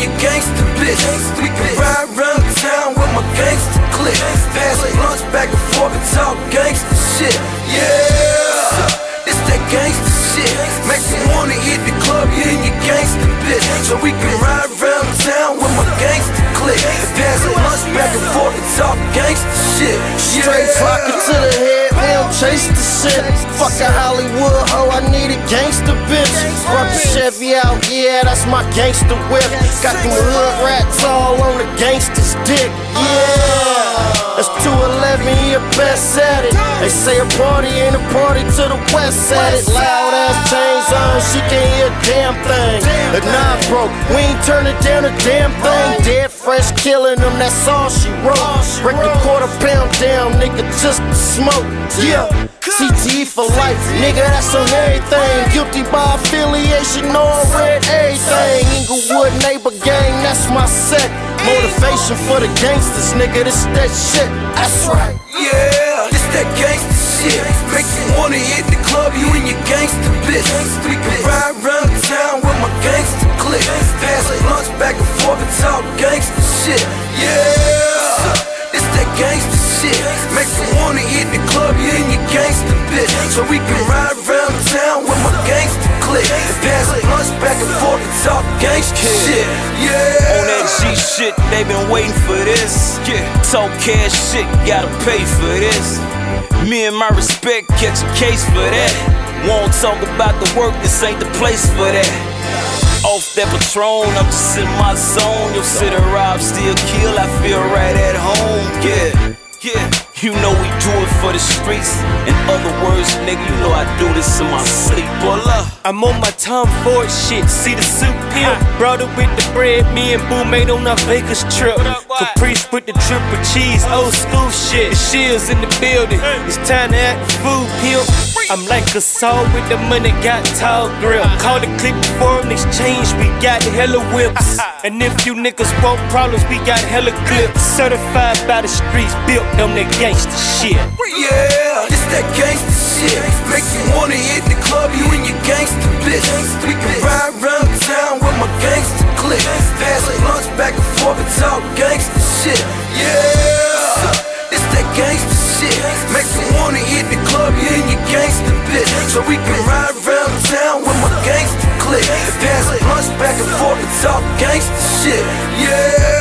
your gangster bitch. We can ride around town with my gangster click. Pass blunts back and forth and talk gangster shit. Yeah, it's that gangster shit. Makes me wanna hit the club, you and your gangster bitch. So we can ride around town with my gangster click. Pass blunts back and forth and talk gangster shit. Straight talking to the head chase the shit. Fuck a Hollywood hoe, I need a gangster bitch. Brought the Chevy out, yeah, that's my gangster whip. Got them hood rats all on the gangster's dick, yeah. That's 211, you're best at it. They say a party ain't a party to the west at it. Loud ass chains on, she can't hear a damn thing. The nine broke, we ain't turning down a damn thing. Dead fresh killing them, that's all she wrote. Break the quarter pound down, nigga, just to smoke. Yeah. CTE for life, nigga, that's on everything. Guilty by affiliation, all red everything. Inglewood neighbor gang, that's my set. Motivation for the gangsters, nigga, this that shit. That's right. Yeah, that gangsta shit. Make you wanna hit the club, you and your gangsta bitch. We can ride around town with my gangsta clique. Pass blunts back and forth and talk gangsta shit. Yeah, this that gangsta shit. Make you wanna hit the club, you and your gangsta bitch. So we can ride around town with my gangsta clique. Pass blunts back and forth and talk gangsta shit. Yeah. On that G shit, they been waiting for this. Yeah. Talk cash shit, gotta pay for this. Me and my respect catch a case for that. Won't talk about the work, this ain't the place for that. Off that Patron, I'm just in my zone. Yo, sit rob, still kill, You know we do it for the streets. In other words, nigga, you know I do this in my sleep. Pull up. I'm on my Tom Ford shit. See the soup pimp. Brought it with the bread. Me and Boo made on our Vegas trip. Caprice with the triple cheese. Old school shit. The shills in the building. It's time to act food pimp. I'm like a soul with the money, got tall grip. Call the clip before in exchange, we got hella whips. And if you niggas want problems, we got hella clips. Certified by the streets, built on that gangsta shit. Yeah, this that gangsta shit. Make you wanna hit the club, you and your gangsta bitch. We shit. Yeah.